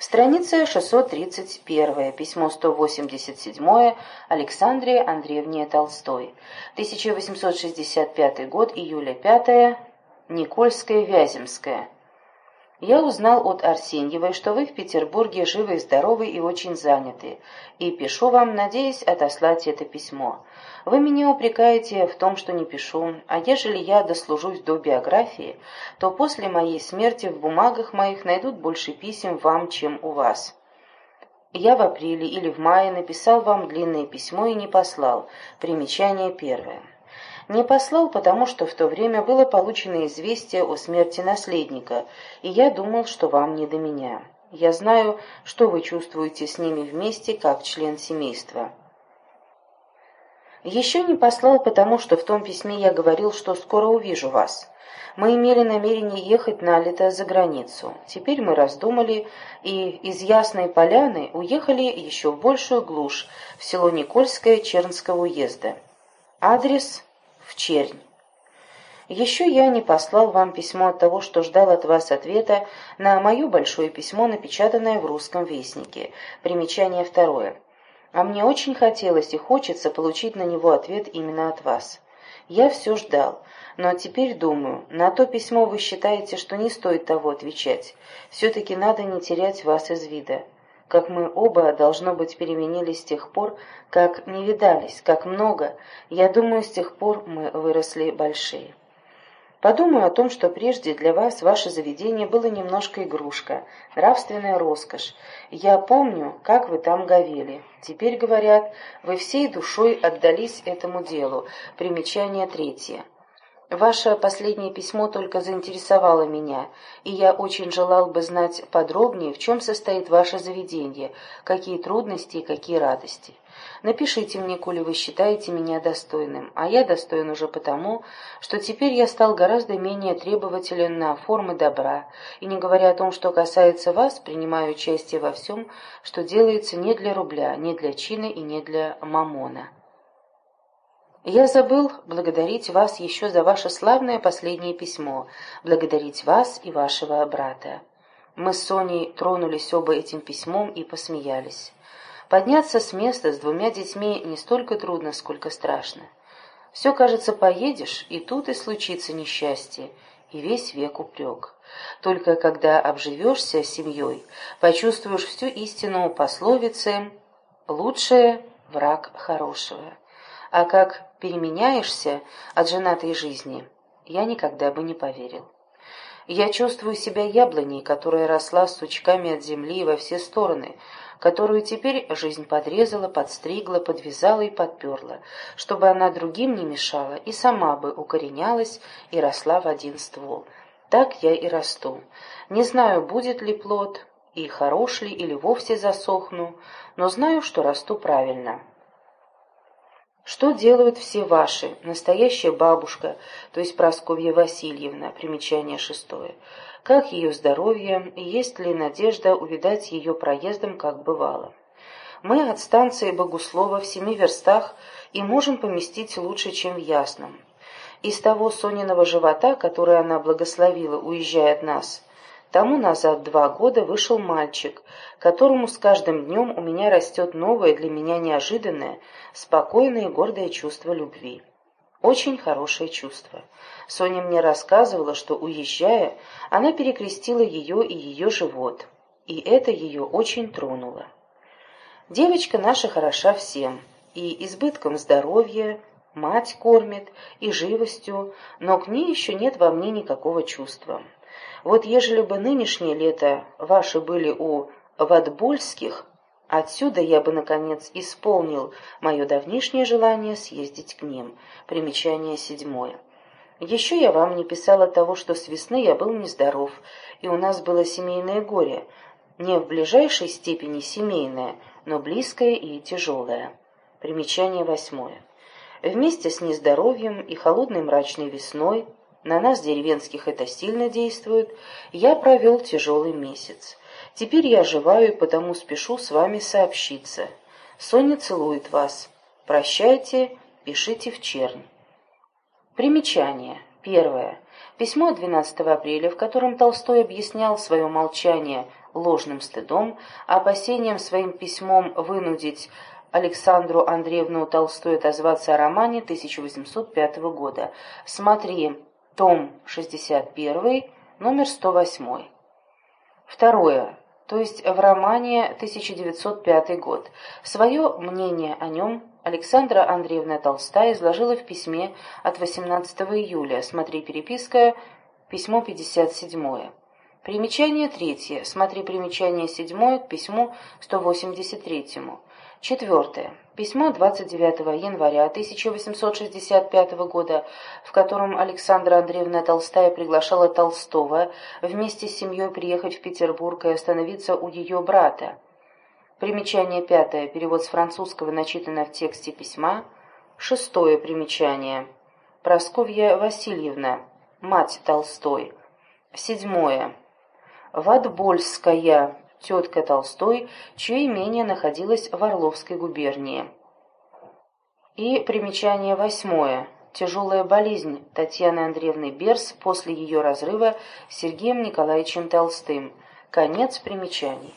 Страница 631, письмо 187 Александре Андреевне Толстой. 1865 год, июля 5 Никольская, Вяземская. Я узнал от Арсеньевой, что вы в Петербурге живы и здоровы и очень заняты, и пишу вам, надеясь отослать это письмо. Вы меня упрекаете в том, что не пишу, а ежели я дослужусь до биографии, то после моей смерти в бумагах моих найдут больше писем вам, чем у вас. Я в апреле или в мае написал вам длинное письмо и не послал. Примечание первое. Не послал, потому что в то время было получено известие о смерти наследника, и я думал, что вам не до меня. Я знаю, что вы чувствуете с ними вместе, как член семейства. Еще не послал, потому что в том письме я говорил, что скоро увижу вас. Мы имели намерение ехать на лето за границу. Теперь мы раздумали и из Ясной Поляны уехали еще в большую глушь, в село Никольское Чернского уезда. Адрес в Чернь. Еще я не послал вам письмо от того, что ждал от вас ответа на мое большое письмо, напечатанное в русском вестнике. Примечание второе. А мне очень хотелось и хочется получить на него ответ именно от вас. Я все ждал, но теперь думаю, на то письмо вы считаете, что не стоит того отвечать. Все-таки надо не терять вас из вида как мы оба, должно быть, переменились с тех пор, как не видались, как много. Я думаю, с тех пор мы выросли большие. Подумаю о том, что прежде для вас ваше заведение было немножко игрушка, нравственная роскошь. Я помню, как вы там говели. Теперь, говорят, вы всей душой отдались этому делу. Примечание третье. Ваше последнее письмо только заинтересовало меня, и я очень желал бы знать подробнее, в чем состоит ваше заведение, какие трудности и какие радости. Напишите мне, коли вы считаете меня достойным, а я достоин уже потому, что теперь я стал гораздо менее требователен на формы добра, и не говоря о том, что касается вас, принимаю участие во всем, что делается не для рубля, не для чина и не для мамона. Я забыл благодарить вас еще за ваше славное последнее письмо, благодарить вас и вашего брата. Мы с Соней тронулись оба этим письмом и посмеялись. Подняться с места с двумя детьми не столько трудно, сколько страшно. Все, кажется, поедешь, и тут и случится несчастье, и весь век упрек. Только когда обживешься семьей, почувствуешь всю истину пословицы «лучшее враг хорошего» а как переменяешься от женатой жизни, я никогда бы не поверил. Я чувствую себя яблоней, которая росла с сучками от земли во все стороны, которую теперь жизнь подрезала, подстригла, подвязала и подперла, чтобы она другим не мешала и сама бы укоренялась и росла в один ствол. Так я и расту. Не знаю, будет ли плод, и хорош ли, или вовсе засохну, но знаю, что расту правильно. Что делают все ваши? Настоящая бабушка, то есть Прасковья Васильевна, примечание шестое. Как ее здоровье, есть ли надежда увидать ее проездом, как бывало? Мы от станции Богуслова в семи верстах и можем поместить лучше, чем в Ясном. Из того Сониного живота, который она благословила, уезжая от нас, Тому назад два года вышел мальчик, которому с каждым днем у меня растет новое для меня неожиданное, спокойное и гордое чувство любви. Очень хорошее чувство. Соня мне рассказывала, что, уезжая, она перекрестила ее и ее живот, и это ее очень тронуло. Девочка наша хороша всем, и избытком здоровья, мать кормит, и живостью, но к ней еще нет во мне никакого чувства. Вот ежели бы нынешнее лето ваши были у Ватбольских, отсюда я бы, наконец, исполнил мое давнишнее желание съездить к ним. Примечание седьмое. Еще я вам не писала того, что с весны я был нездоров, и у нас было семейное горе, не в ближайшей степени семейное, но близкое и тяжелое. Примечание восьмое. Вместе с нездоровьем и холодной мрачной весной на нас, деревенских, это сильно действует. Я провел тяжелый месяц. Теперь я оживаю и потому спешу с вами сообщиться. Соня целует вас. Прощайте, пишите в чернь. Примечание. Первое. Письмо 12 апреля, в котором Толстой объяснял свое молчание ложным стыдом, опасением своим письмом вынудить Александру Андреевну Толстой отозваться о романе 1805 года. Смотри, том 61, номер 108. Второе. То есть в романе 1905 год. Свое мнение о нем Александра Андреевна Толстая изложила в письме от 18 июля. Смотри переписка, письмо 57. Примечание третье. Смотри примечание седьмое к письму 183. Четвертое. Письмо 29 января 1865 года, в котором Александра Андреевна Толстая приглашала Толстого вместе с семьей приехать в Петербург и остановиться у ее брата. Примечание пятое. Перевод с французского, начитано в тексте письма. Шестое примечание. Просковья Васильевна, мать Толстой. Седьмое. Ватбольская, тетка Толстой, чье имение находилось в Орловской губернии. И примечание восьмое. Тяжелая болезнь Татьяны Андреевны Берс после ее разрыва с Сергеем Николаевичем Толстым. Конец примечаний.